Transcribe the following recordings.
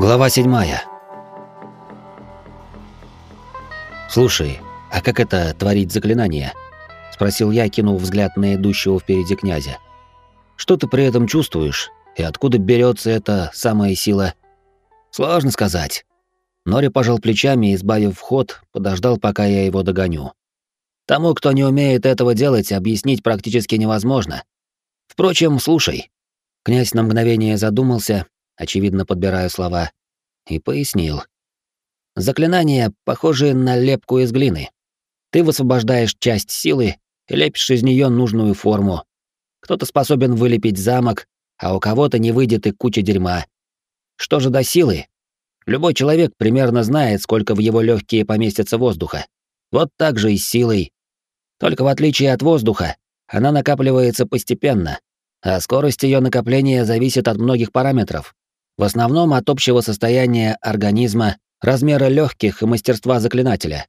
Глава седьмая. «Слушай, а как это творить заклинание?» — спросил я, кинув взгляд на идущего впереди князя. «Что ты при этом чувствуешь? И откуда берется эта самая сила?» «Сложно сказать». Нори пожал плечами избавив вход, подождал, пока я его догоню. Тому, кто не умеет этого делать, объяснить практически невозможно. Впрочем, слушай. Князь на мгновение задумался, очевидно подбирая слова, и пояснил. Заклинания похожи на лепку из глины. Ты высвобождаешь часть силы и лепишь из нее нужную форму. Кто-то способен вылепить замок, а у кого-то не выйдет и куча дерьма. Что же до силы? Любой человек примерно знает, сколько в его легкие поместится воздуха. Вот так же и с силой. Только в отличие от воздуха, она накапливается постепенно, а скорость ее накопления зависит от многих параметров. В основном от общего состояния организма, размера легких и мастерства заклинателя.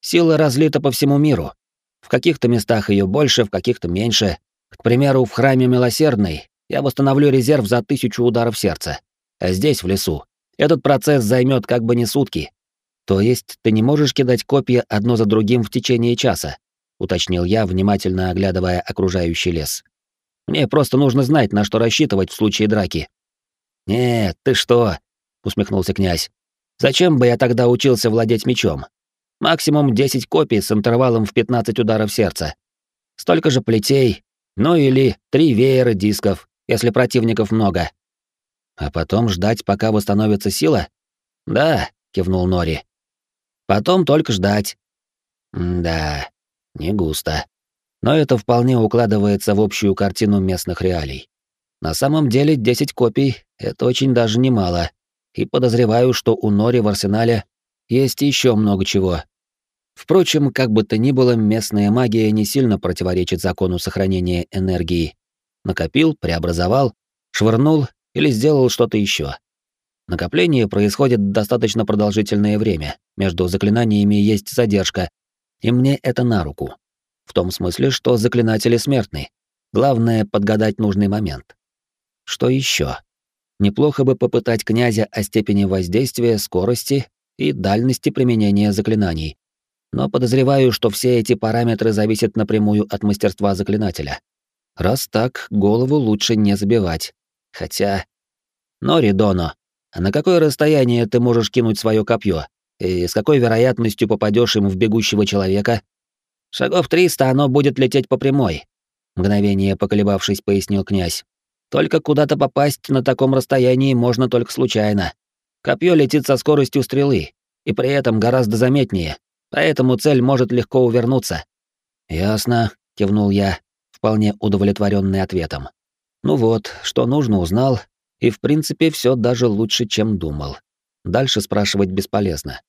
Сила разлита по всему миру. В каких-то местах ее больше, в каких-то меньше. К примеру, в храме Милосердной я восстановлю резерв за тысячу ударов сердца. А здесь, в лесу, этот процесс займет как бы не сутки. То есть ты не можешь кидать копья одно за другим в течение часа, уточнил я, внимательно оглядывая окружающий лес. Мне просто нужно знать, на что рассчитывать в случае драки. «Нет, ты что?» — усмехнулся князь. «Зачем бы я тогда учился владеть мечом? Максимум 10 копий с интервалом в 15 ударов сердца. Столько же плетей, ну или три веера дисков, если противников много. А потом ждать, пока восстановится сила? Да, кивнул Нори. Потом только ждать. М да, не густо. Но это вполне укладывается в общую картину местных реалий. На самом деле 10 копий — это очень даже немало, и подозреваю, что у Нори в арсенале есть еще много чего. Впрочем, как бы то ни было, местная магия не сильно противоречит закону сохранения энергии. Накопил, преобразовал, швырнул или сделал что-то еще. Накопление происходит достаточно продолжительное время, между заклинаниями есть задержка, и мне это на руку. В том смысле, что заклинатели смертны. Главное — подгадать нужный момент. Что еще? Неплохо бы попытать князя о степени воздействия, скорости и дальности применения заклинаний. Но подозреваю, что все эти параметры зависят напрямую от мастерства заклинателя. Раз так, голову лучше не забивать. Хотя... Нори Доно, а на какое расстояние ты можешь кинуть свое копье? И с какой вероятностью попадешь им в бегущего человека? Шагов триста оно будет лететь по прямой. Мгновение поколебавшись, пояснил князь. Только куда-то попасть на таком расстоянии можно только случайно. Копье летит со скоростью стрелы, и при этом гораздо заметнее, поэтому цель может легко увернуться. Ясно, кивнул я, вполне удовлетворенный ответом. Ну вот, что нужно, узнал, и в принципе все даже лучше, чем думал. Дальше спрашивать бесполезно.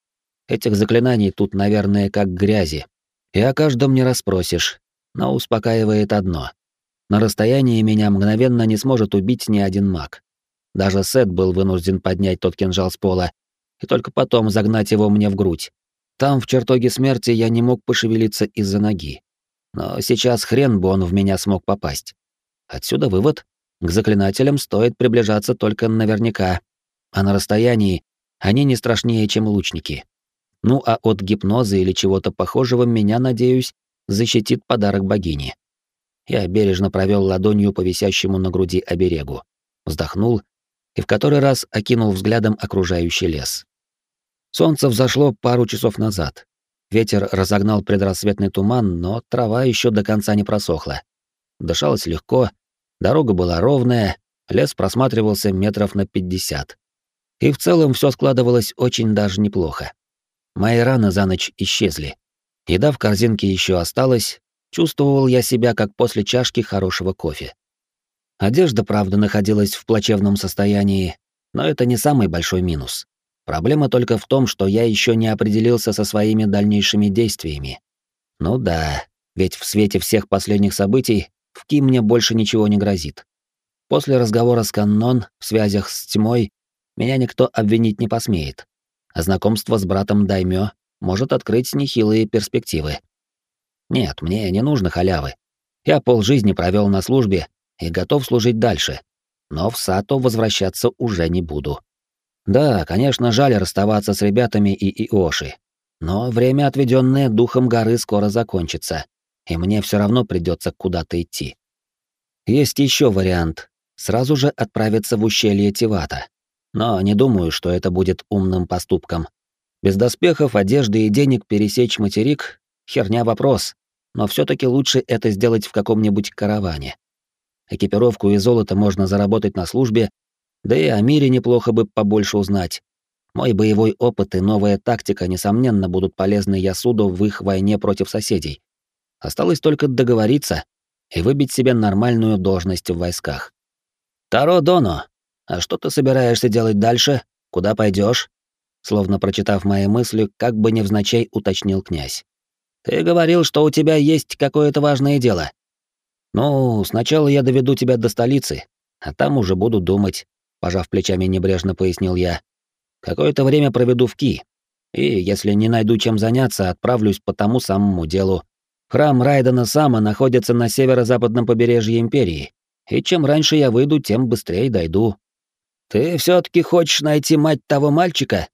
Этих заклинаний тут, наверное, как грязи. И о каждом не расспросишь, но успокаивает одно. На расстоянии меня мгновенно не сможет убить ни один маг. Даже Сет был вынужден поднять тот кинжал с пола и только потом загнать его мне в грудь. Там, в чертоге смерти, я не мог пошевелиться из-за ноги. Но сейчас хрен бы он в меня смог попасть. Отсюда вывод. К заклинателям стоит приближаться только наверняка. А на расстоянии они не страшнее, чем лучники. Ну а от гипноза или чего-то похожего меня, надеюсь, защитит подарок богини. Я бережно провел ладонью по висящему на груди оберегу, вздохнул и в который раз окинул взглядом окружающий лес. Солнце взошло пару часов назад. Ветер разогнал предрассветный туман, но трава еще до конца не просохла. Дышалось легко, дорога была ровная, лес просматривался метров на пятьдесят. И в целом все складывалось очень даже неплохо. Мои раны за ночь исчезли. Еда в корзинке еще осталась, Чувствовал я себя как после чашки хорошего кофе. Одежда, правда, находилась в плачевном состоянии, но это не самый большой минус. Проблема только в том, что я еще не определился со своими дальнейшими действиями. Ну да, ведь в свете всех последних событий в Ки мне больше ничего не грозит. После разговора с Каннон в связях с тьмой меня никто обвинить не посмеет, а знакомство с братом Даймё может открыть нехилые перспективы. Нет, мне не нужно халявы. Я полжизни провел на службе и готов служить дальше. Но в Сато возвращаться уже не буду. Да, конечно, жаль расставаться с ребятами и Иоши. Но время, отведенное духом горы, скоро закончится, и мне все равно придется куда-то идти. Есть еще вариант — сразу же отправиться в ущелье Тивата. Но не думаю, что это будет умным поступком. Без доспехов, одежды и денег пересечь материк — херня вопрос, но все таки лучше это сделать в каком-нибудь караване. Экипировку и золото можно заработать на службе, да и о мире неплохо бы побольше узнать. Мой боевой опыт и новая тактика, несомненно, будут полезны Ясуду в их войне против соседей. Осталось только договориться и выбить себе нормальную должность в войсках. «Таро Доно, а что ты собираешься делать дальше? Куда пойдешь? Словно прочитав мои мысли, как бы невзначай уточнил князь. «Ты говорил, что у тебя есть какое-то важное дело». «Ну, сначала я доведу тебя до столицы, а там уже буду думать», — пожав плечами небрежно пояснил я. «Какое-то время проведу в Ки, и, если не найду чем заняться, отправлюсь по тому самому делу. Храм Райдена Сама находится на северо-западном побережье Империи, и чем раньше я выйду, тем быстрее дойду. Ты все таки хочешь найти мать того мальчика?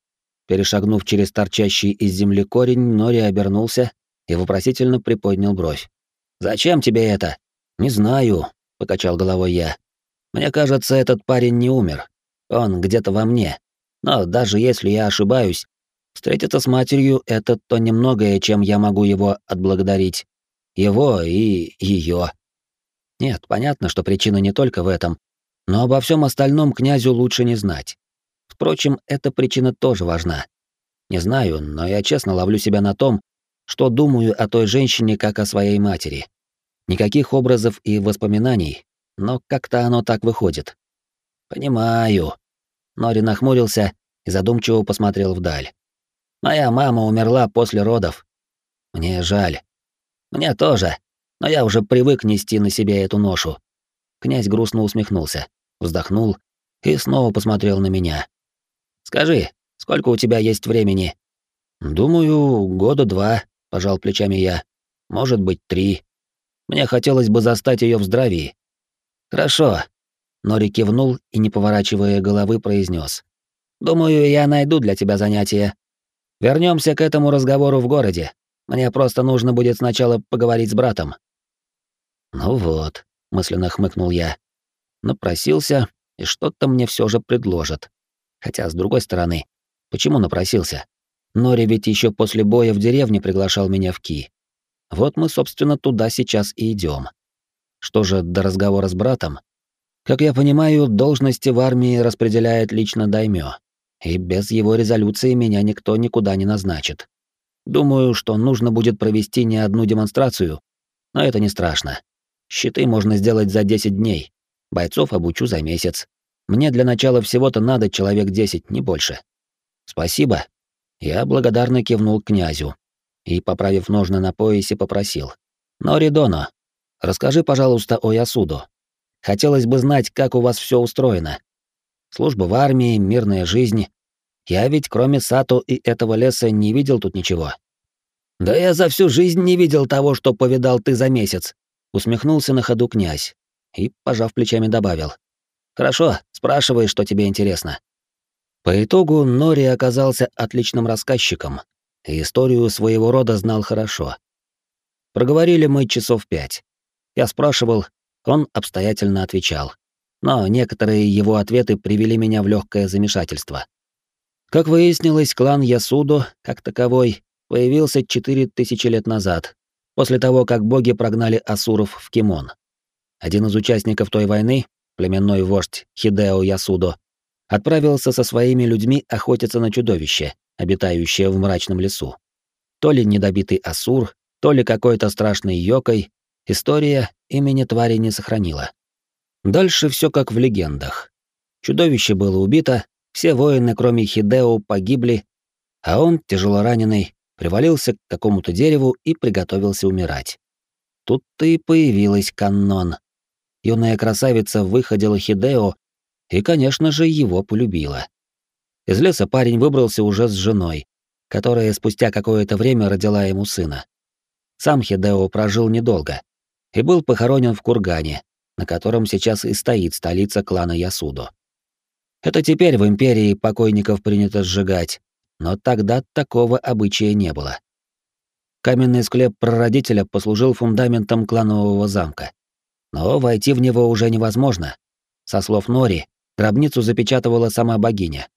Перешагнув через торчащий из земли корень, Нори обернулся и вопросительно приподнял бровь. Зачем тебе это? Не знаю, покачал головой я. Мне кажется, этот парень не умер. Он где-то во мне. Но даже если я ошибаюсь, Встретиться с матерью — это то немногое, чем я могу его отблагодарить. Его и ее. Нет, понятно, что причина не только в этом, но обо всем остальном князю лучше не знать. Впрочем, эта причина тоже важна. Не знаю, но я честно ловлю себя на том, что думаю о той женщине как о своей матери. Никаких образов и воспоминаний, но как-то оно так выходит. Понимаю. Нори нахмурился и задумчиво посмотрел вдаль. Моя мама умерла после родов. Мне жаль. Мне тоже, но я уже привык нести на себе эту ношу. Князь грустно усмехнулся, вздохнул и снова посмотрел на меня. Скажи, сколько у тебя есть времени? Думаю, года два, пожал плечами я. Может быть, три. Мне хотелось бы застать ее в здравии. Хорошо. Нори кивнул и, не поворачивая головы, произнес: Думаю, я найду для тебя занятие. Вернемся к этому разговору в городе. Мне просто нужно будет сначала поговорить с братом. Ну вот, мысленно хмыкнул я. Напросился, и что-то мне все же предложат. Хотя, с другой стороны, почему напросился? Нори ведь еще после боя в деревне приглашал меня в Ки. Вот мы, собственно, туда сейчас и идем. Что же до разговора с братом? Как я понимаю, должности в армии распределяет лично Даймё и без его резолюции меня никто никуда не назначит. Думаю, что нужно будет провести не одну демонстрацию, но это не страшно. Щиты можно сделать за 10 дней, бойцов обучу за месяц. Мне для начала всего-то надо человек 10, не больше. Спасибо. Я благодарно кивнул князю и, поправив ножны на поясе, попросил. Норидоно, расскажи, пожалуйста, о Ясуду. Хотелось бы знать, как у вас все устроено. Служба в армии, мирная жизнь. Я ведь кроме Сато и этого леса не видел тут ничего. Да я за всю жизнь не видел того, что повидал ты за месяц, усмехнулся на ходу князь и, пожав плечами, добавил: Хорошо, спрашивай, что тебе интересно. По итогу Нори оказался отличным рассказчиком, и историю своего рода знал хорошо. Проговорили мы часов пять. Я спрашивал, он обстоятельно отвечал но некоторые его ответы привели меня в легкое замешательство. Как выяснилось, клан Ясудо, как таковой, появился четыре тысячи лет назад, после того, как боги прогнали асуров в Кимон. Один из участников той войны, племенной вождь Хидео Ясудо, отправился со своими людьми охотиться на чудовище, обитающее в мрачном лесу. То ли недобитый асур, то ли какой-то страшный йокой, история имени твари не сохранила. Дальше все как в легендах. Чудовище было убито, все воины, кроме Хидео, погибли, а он, тяжело раненый, привалился к какому-то дереву и приготовился умирать. Тут-то и появилась каннон. Юная красавица выходила Хидео и, конечно же, его полюбила. Из леса парень выбрался уже с женой, которая спустя какое-то время родила ему сына. Сам Хидео прожил недолго и был похоронен в кургане, на котором сейчас и стоит столица клана Ясудо. Это теперь в империи покойников принято сжигать, но тогда такого обычая не было. Каменный склеп прародителя послужил фундаментом кланового замка. Но войти в него уже невозможно. Со слов Нори, гробницу запечатывала сама богиня.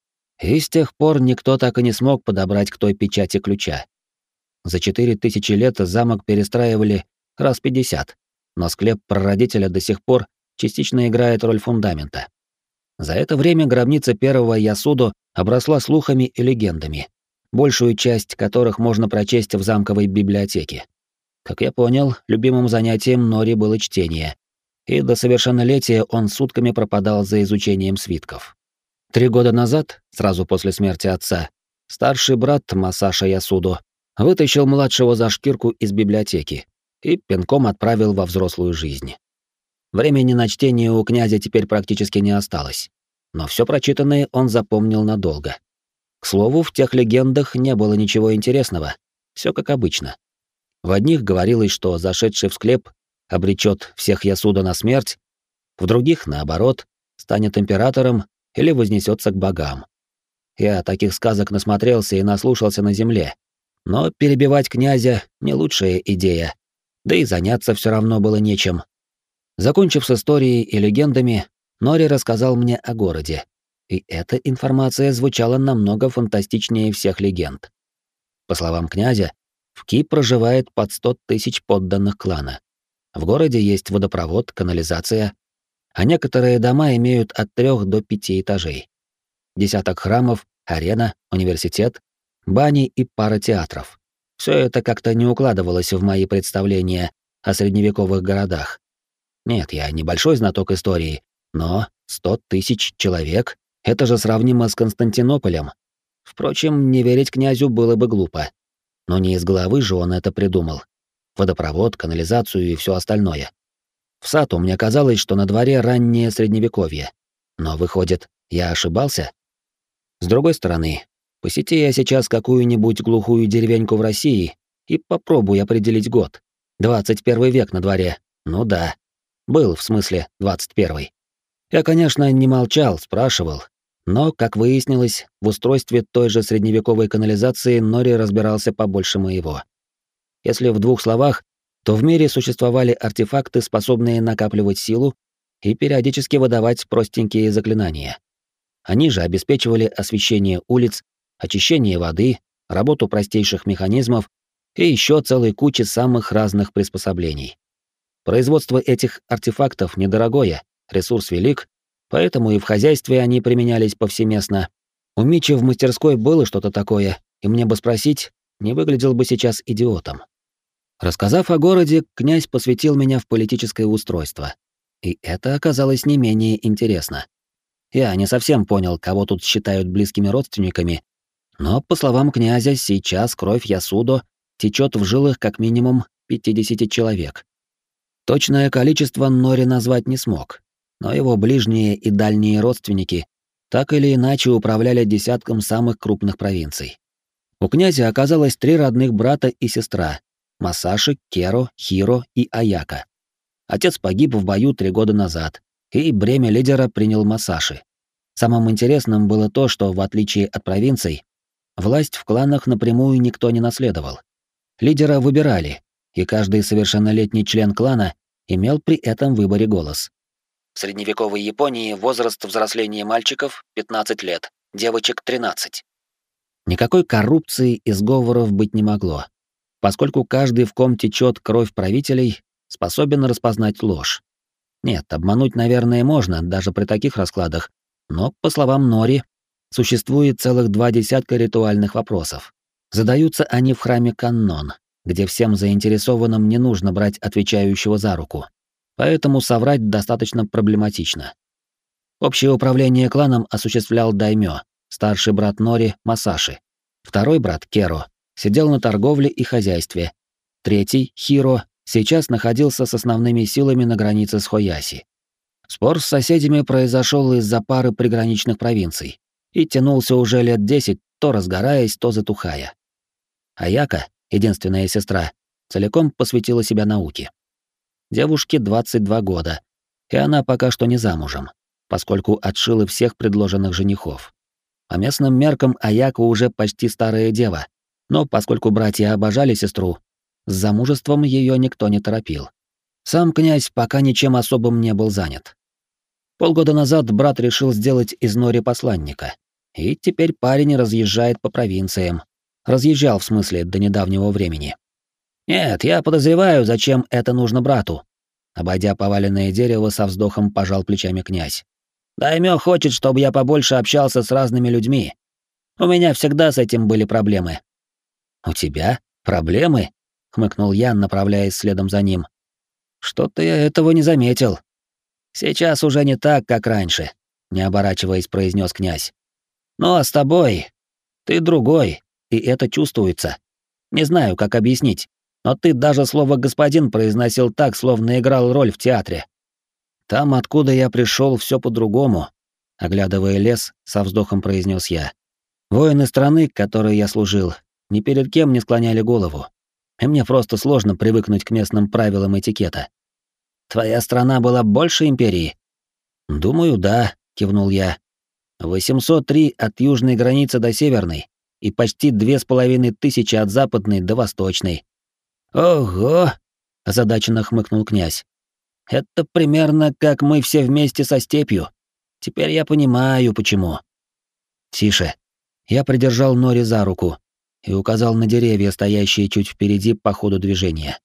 И с тех пор никто так и не смог подобрать к той печати ключа. За четыре тысячи лет замок перестраивали раз пятьдесят, но склеп прародителя до сих пор частично играет роль фундамента. За это время гробница первого Ясудо обросла слухами и легендами, большую часть которых можно прочесть в замковой библиотеке. Как я понял, любимым занятием Нори было чтение, и до совершеннолетия он сутками пропадал за изучением свитков. Три года назад, сразу после смерти отца, старший брат Масаша Ясудо вытащил младшего за шкирку из библиотеки и пинком отправил во взрослую жизнь. Времени на чтение у князя теперь практически не осталось, но все прочитанное он запомнил надолго. К слову, в тех легендах не было ничего интересного, все как обычно. В одних говорилось, что зашедший в склеп обречет всех Ясуда на смерть, в других, наоборот, станет императором или вознесется к богам. Я таких сказок насмотрелся и наслушался на земле, но перебивать князя — не лучшая идея, да и заняться все равно было нечем. Закончив с историей и легендами, Нори рассказал мне о городе, и эта информация звучала намного фантастичнее всех легенд. По словам князя, в Ки проживает под сто тысяч подданных клана. В городе есть водопровод, канализация, а некоторые дома имеют от трех до пяти этажей. Десяток храмов, арена, университет, бани и пара театров. Все это как-то не укладывалось в мои представления о средневековых городах. Нет, я небольшой знаток истории, но сто тысяч человек — это же сравнимо с Константинополем. Впрочем, не верить князю было бы глупо. Но не из головы же он это придумал водопровод, канализацию и все остальное. В саду мне казалось, что на дворе раннее средневековье. Но выходит, я ошибался? С другой стороны, посети я сейчас какую-нибудь глухую деревеньку в России и попробуй определить год. 21 век на дворе. Ну да. Был, в смысле, 21. Я, конечно, не молчал, спрашивал. Но, как выяснилось, в устройстве той же средневековой канализации Нори разбирался побольше моего. Если в двух словах, то в мире существовали артефакты, способные накапливать силу и периодически выдавать простенькие заклинания. Они же обеспечивали освещение улиц, очищение воды, работу простейших механизмов и еще целой кучи самых разных приспособлений. Производство этих артефактов недорогое, ресурс велик, поэтому и в хозяйстве они применялись повсеместно. У Мичи в мастерской было что-то такое, и мне бы спросить, не выглядел бы сейчас идиотом. Рассказав о городе, князь посвятил меня в политическое устройство. И это оказалось не менее интересно. Я не совсем понял, кого тут считают близкими родственниками, но, по словам князя, сейчас кровь Ясудо течет в жилах как минимум 50 человек. Точное количество Нори назвать не смог, но его ближние и дальние родственники так или иначе управляли десятком самых крупных провинций. У князя оказалось три родных брата и сестра, Масаши, Керо, Хиро и Аяка. Отец погиб в бою три года назад, и бремя лидера принял Масаши. Самым интересным было то, что, в отличие от провинций, власть в кланах напрямую никто не наследовал. Лидера выбирали, и каждый совершеннолетний член клана имел при этом выборе голос. В средневековой Японии возраст взросления мальчиков — 15 лет, девочек — 13. Никакой коррупции и сговоров быть не могло поскольку каждый, в ком течет кровь правителей, способен распознать ложь. Нет, обмануть, наверное, можно, даже при таких раскладах, но, по словам Нори, существует целых два десятка ритуальных вопросов. Задаются они в храме Каннон, где всем заинтересованным не нужно брать отвечающего за руку. Поэтому соврать достаточно проблематично. Общее управление кланом осуществлял Даймё, старший брат Нори Масаши. Второй брат Керо сидел на торговле и хозяйстве. Третий, Хиро, сейчас находился с основными силами на границе с Хояси. Спор с соседями произошел из-за пары приграничных провинций и тянулся уже лет десять, то разгораясь, то затухая. Аяка, единственная сестра, целиком посвятила себя науке. Девушке 22 года, и она пока что не замужем. поскольку отшила всех предложенных женихов. По местным меркам Аяка уже почти старая дева, но поскольку братья обожали сестру, с замужеством ее никто не торопил. Сам князь пока ничем особым не был занят. Полгода назад брат решил сделать из Нори посланника, и теперь парень разъезжает по провинциям. Разъезжал, в смысле, до недавнего времени. Нет, я подозреваю, зачем это нужно брату. Обойдя поваленное дерево, со вздохом пожал плечами князь. Даймё хочет, чтобы я побольше общался с разными людьми. У меня всегда с этим были проблемы. У тебя проблемы? хмыкнул я, направляясь следом за ним. Что-то я этого не заметил. Сейчас уже не так, как раньше, не оборачиваясь, произнес князь. Ну а с тобой ты другой, и это чувствуется. Не знаю, как объяснить, но ты даже слово господин произносил так, словно играл роль в театре. Там, откуда я пришел, все по-другому, оглядывая лес, со вздохом произнес я. Воины страны, которой я служил, ни перед кем не склоняли голову. И мне просто сложно привыкнуть к местным правилам этикета. Твоя страна была больше империи? Думаю, да, кивнул я. 803 от южной границы до северной и почти две с половиной тысячи от западной до восточной. Ого, озадаченно хмыкнул князь. Это примерно как мы все вместе со степью. Теперь я понимаю, почему. Тише. Я придержал Нори за руку и указал на деревья, стоящие чуть впереди по ходу движения.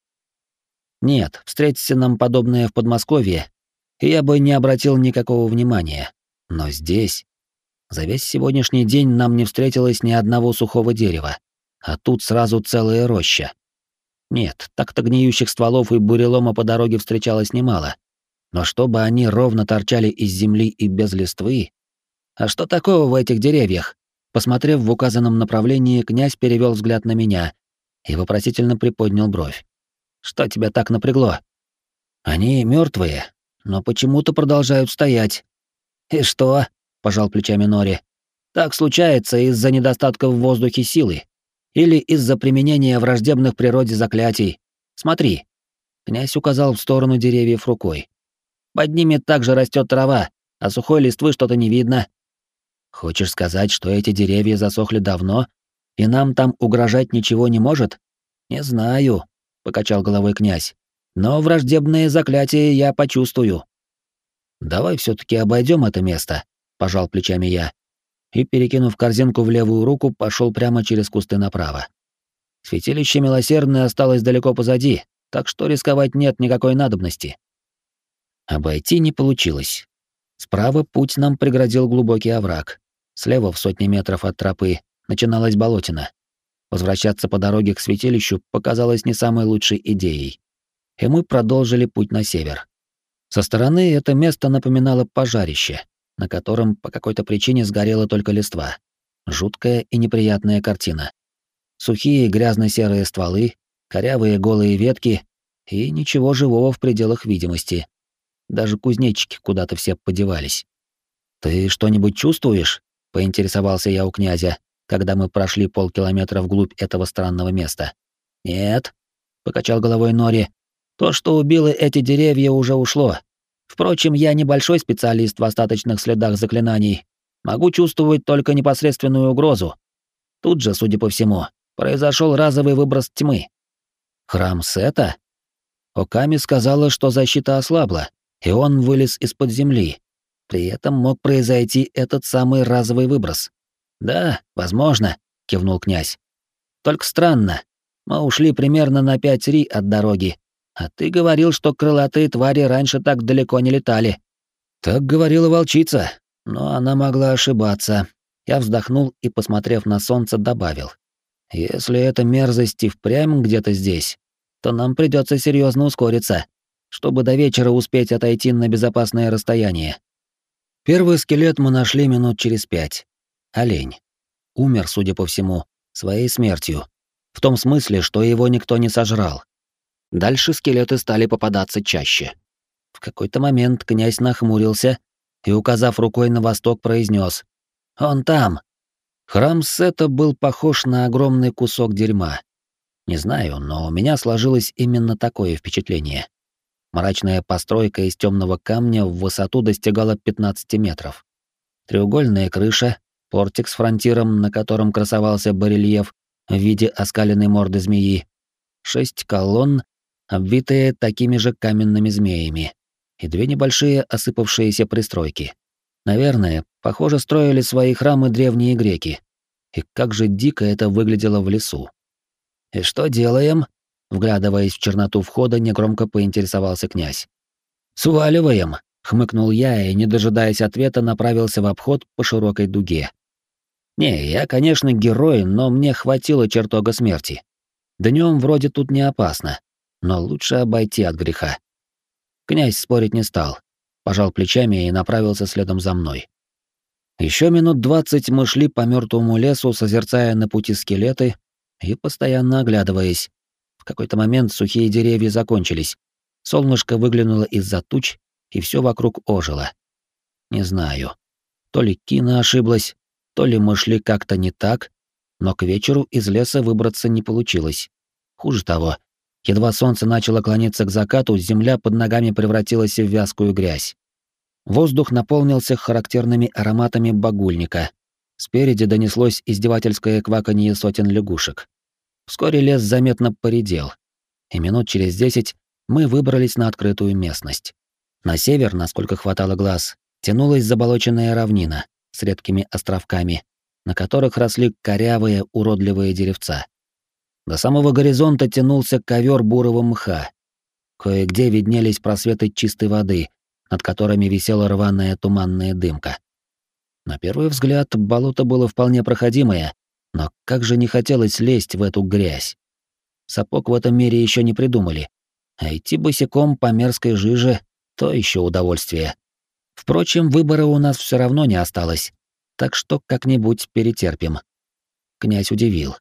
Нет, встретиться нам подобное в Подмосковье, я бы не обратил никакого внимания. Но здесь... За весь сегодняшний день нам не встретилось ни одного сухого дерева, а тут сразу целая роща. Нет, так-то гниющих стволов и бурелома по дороге встречалось немало. Но чтобы они ровно торчали из земли и без листвы... А что такого в этих деревьях? Посмотрев в указанном направлении, князь перевел взгляд на меня и вопросительно приподнял бровь. Что тебя так напрягло? Они мертвые, но почему-то продолжают стоять. И что? пожал плечами Нори. Так случается из-за недостатка в воздухе силы. Или из-за применения враждебных природе заклятий. Смотри. Князь указал в сторону деревьев рукой. Под ними также растет трава, а сухой листвы что-то не видно. Хочешь сказать, что эти деревья засохли давно, и нам там угрожать ничего не может? Не знаю, покачал головой князь. Но враждебные заклятия я почувствую. Давай все таки обойдем это место, пожал плечами я и, перекинув корзинку в левую руку, пошел прямо через кусты направо. Святилище Милосердное осталось далеко позади, так что рисковать нет никакой надобности. Обойти не получилось. Справа путь нам преградил глубокий овраг. Слева, в сотни метров от тропы, начиналась болотина. Возвращаться по дороге к святилищу показалось не самой лучшей идеей. И мы продолжили путь на север. Со стороны это место напоминало пожарище, на котором по какой-то причине сгорела только листва. Жуткая и неприятная картина. Сухие грязно-серые стволы, корявые голые ветки и ничего живого в пределах видимости. Даже кузнечики куда-то все подевались. «Ты что-нибудь чувствуешь?» — поинтересовался я у князя, когда мы прошли полкилометра вглубь этого странного места. «Нет», — покачал головой Нори, — «то, что убило эти деревья, уже ушло. Впрочем, я небольшой специалист в остаточных следах заклинаний. Могу чувствовать только непосредственную угрозу. Тут же, судя по всему, произошел разовый выброс тьмы. Храм Сета? Оками сказала, что защита ослабла, и он вылез из-под земли. При этом мог произойти этот самый разовый выброс. «Да, возможно», — кивнул князь. «Только странно. Мы ушли примерно на пять ри от дороги, а ты говорил, что крылатые твари раньше так далеко не летали. Так говорила волчица, но она могла ошибаться. Я вздохнул и, посмотрев на солнце, добавил. Если эта мерзость и впрямь где-то здесь, то нам придется серьезно ускориться, чтобы до вечера успеть отойти на безопасное расстояние. Первый скелет мы нашли минут через пять. Олень. Умер, судя по всему, своей смертью. В том смысле, что его никто не сожрал. Дальше скелеты стали попадаться чаще. В какой-то момент князь нахмурился и, указав рукой на восток, произнес: «Он там!» Храм Сета был похож на огромный кусок дерьма. Не знаю, но у меня сложилось именно такое впечатление. Мрачная постройка из темного камня в высоту достигала 15 метров. Треугольная крыша, портик с фронтиром, на котором красовался барельеф в виде оскаленной морды змеи, шесть колонн, обвитые такими же каменными змеями, и две небольшие осыпавшиеся пристройки. Наверное, похоже, строили свои храмы древние греки. И как же дико это выглядело в лесу. «И что делаем?» Вглядываясь в черноту входа, негромко поинтересовался князь. «Сваливаем!» — хмыкнул я и, не дожидаясь ответа, направился в обход по широкой дуге. «Не, я, конечно, герой, но мне хватило чертога смерти. Днем вроде тут не опасно, но лучше обойти от греха». Князь спорить не стал, пожал плечами и направился следом за мной. Еще минут двадцать мы шли по мертвому лесу, созерцая на пути скелеты и постоянно оглядываясь. В какой-то момент сухие деревья закончились. Солнышко выглянуло из-за туч, и все вокруг ожило. Не знаю. То ли Кина ошиблась, то ли мы шли как-то не так, но к вечеру из леса выбраться не получилось. Хуже того, едва солнце начало клониться к закату, земля под ногами превратилась в вязкую грязь. Воздух наполнился характерными ароматами багульника. Спереди донеслось издевательское кваканье сотен лягушек. Вскоре лес заметно поредел, и минут через десять мы выбрались на открытую местность. На север, насколько хватало глаз, тянулась заболоченная равнина с редкими островками, на которых росли корявые, уродливые деревца. До самого горизонта тянулся ковер бурого мха. Кое-где виднелись просветы чистой воды, над которыми висела рваная туманная дымка. На первый взгляд, болото было вполне проходимое, но как же не хотелось лезть в эту грязь. Сапог в этом мире еще не придумали, а идти босиком по мерзкой жиже — то еще удовольствие. Впрочем, выбора у нас все равно не осталось, так что как-нибудь перетерпим. Князь удивил.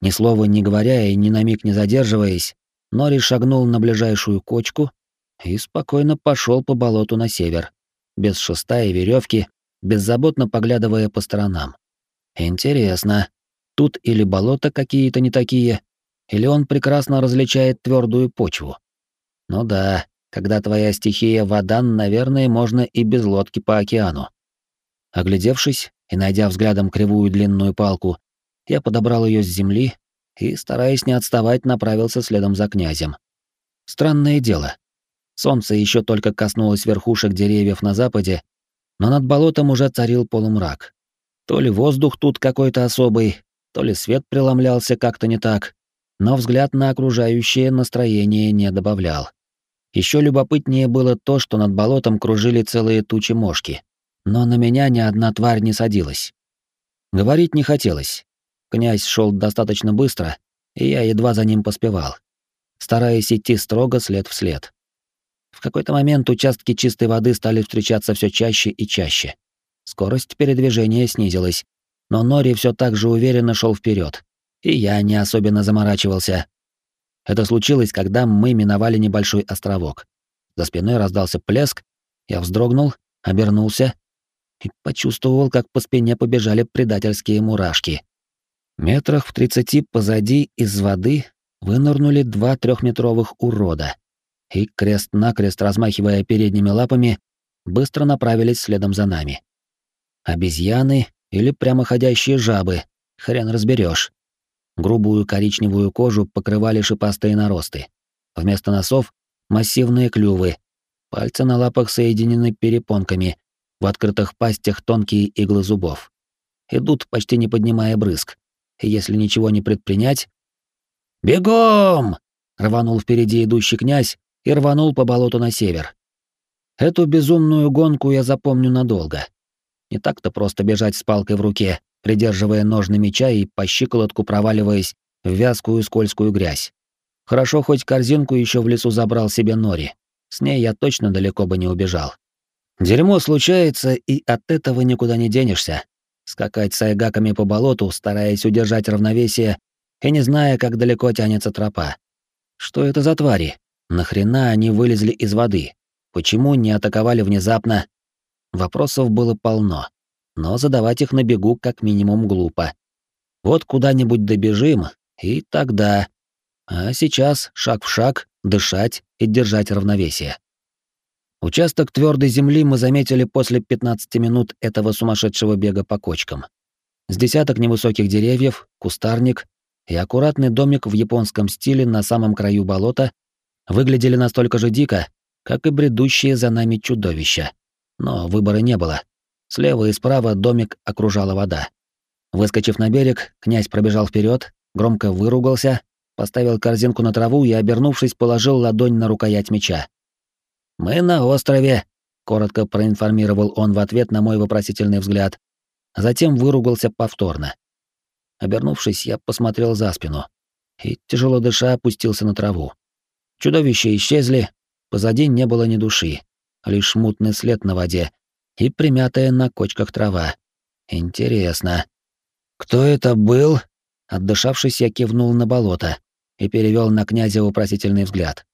Ни слова не говоря и ни на миг не задерживаясь, Нори шагнул на ближайшую кочку и спокойно пошел по болоту на север, без шеста и веревки, беззаботно поглядывая по сторонам. Интересно, тут или болота какие-то не такие, или он прекрасно различает твердую почву. Ну да, когда твоя стихия вода, наверное, можно и без лодки по океану. Оглядевшись и найдя взглядом кривую длинную палку, я подобрал ее с земли и, стараясь не отставать, направился следом за князем. Странное дело. Солнце еще только коснулось верхушек деревьев на западе, но над болотом уже царил полумрак. То ли воздух тут какой-то особый, то ли свет преломлялся как-то не так, но взгляд на окружающее настроение не добавлял. Еще любопытнее было то, что над болотом кружили целые тучи мошки, но на меня ни одна тварь не садилась. Говорить не хотелось. Князь шел достаточно быстро, и я едва за ним поспевал, стараясь идти строго след в след. В какой-то момент участки чистой воды стали встречаться все чаще и чаще. Скорость передвижения снизилась, но Нори все так же уверенно шел вперед, и я не особенно заморачивался. Это случилось, когда мы миновали небольшой островок. За спиной раздался плеск, я вздрогнул, обернулся и почувствовал, как по спине побежали предательские мурашки. Метрах в тридцати позади из воды вынырнули два трехметровых урода и, крест-накрест размахивая передними лапами, быстро направились следом за нами. Обезьяны или прямоходящие жабы, хрен разберешь. Грубую коричневую кожу покрывали шипастые наросты. Вместо носов — массивные клювы. Пальцы на лапах соединены перепонками, в открытых пастях тонкие иглы зубов. Идут, почти не поднимая брызг. И если ничего не предпринять... «Бегом!» — рванул впереди идущий князь, и рванул по болоту на север. Эту безумную гонку я запомню надолго. Не так-то просто бежать с палкой в руке, придерживая ножны меча и по щиколотку проваливаясь в вязкую скользкую грязь. Хорошо, хоть корзинку еще в лесу забрал себе Нори. С ней я точно далеко бы не убежал. Дерьмо случается, и от этого никуда не денешься. Скакать с айгаками по болоту, стараясь удержать равновесие и не зная, как далеко тянется тропа. Что это за твари? Нахрена они вылезли из воды? Почему не атаковали внезапно? Вопросов было полно, но задавать их на бегу как минимум глупо. Вот куда-нибудь добежим, и тогда... А сейчас шаг в шаг, дышать и держать равновесие. Участок твердой земли мы заметили после 15 минут этого сумасшедшего бега по кочкам. С десяток невысоких деревьев, кустарник и аккуратный домик в японском стиле на самом краю болота выглядели настолько же дико, как и бредущие за нами чудовища. Но выбора не было. Слева и справа домик окружала вода. Выскочив на берег, князь пробежал вперед, громко выругался, поставил корзинку на траву и, обернувшись, положил ладонь на рукоять меча. «Мы на острове», — коротко проинформировал он в ответ на мой вопросительный взгляд, а затем выругался повторно. Обернувшись, я посмотрел за спину и, тяжело дыша, опустился на траву. Чудовища исчезли, позади не было ни души, лишь мутный след на воде и примятая на кочках трава. Интересно. «Кто это был?» Отдышавшись, я кивнул на болото и перевел на князя вопросительный взгляд.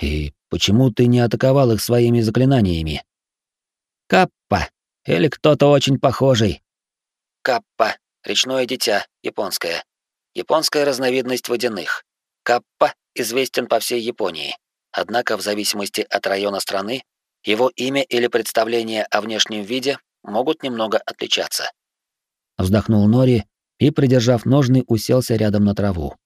«И почему ты не атаковал их своими заклинаниями?» «Каппа. Или кто-то очень похожий». «Каппа. Речное дитя. Японское. Японская разновидность водяных. Каппа известен по всей Японии. Однако в зависимости от района страны его имя или представление о внешнем виде могут немного отличаться. Вздохнул Нори и, придержав ножны, уселся рядом на траву.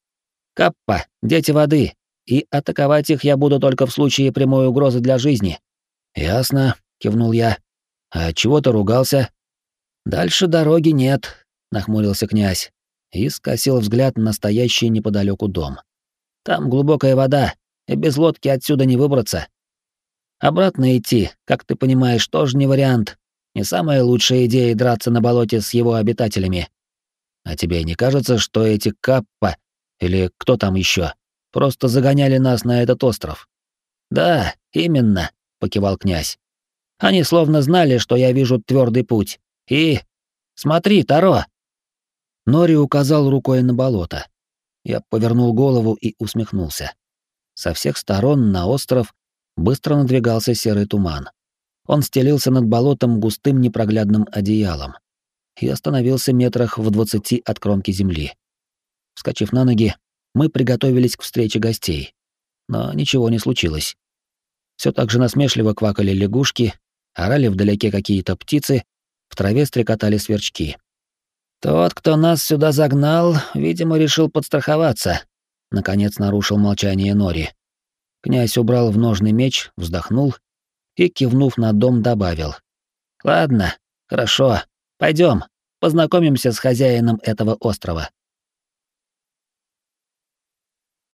«Каппа, дети воды, и атаковать их я буду только в случае прямой угрозы для жизни». «Ясно», — кивнул я. «А чего ты ругался?» «Дальше дороги нет», — нахмурился князь и скосил взгляд на стоящий неподалеку дом. «Там глубокая вода, и без лодки отсюда не выбраться. Обратно идти, как ты понимаешь, тоже не вариант. Не самая лучшая идея драться на болоте с его обитателями. А тебе не кажется, что эти Каппа или кто там еще просто загоняли нас на этот остров? Да, именно, покивал князь. Они словно знали, что я вижу твердый путь. И смотри, Таро. Нори указал рукой на болото. Я повернул голову и усмехнулся. Со всех сторон на остров быстро надвигался серый туман. Он стелился над болотом густым непроглядным одеялом и остановился метрах в двадцати от кромки земли. Вскочив на ноги, мы приготовились к встрече гостей. Но ничего не случилось. Все так же насмешливо квакали лягушки, орали вдалеке какие-то птицы, в траве стрекотали сверчки. «Тот, кто нас сюда загнал, видимо, решил подстраховаться», — наконец нарушил молчание Нори. Князь убрал в ножный меч, вздохнул и, кивнув на дом, добавил. «Ладно, хорошо, пойдем, познакомимся с хозяином этого острова».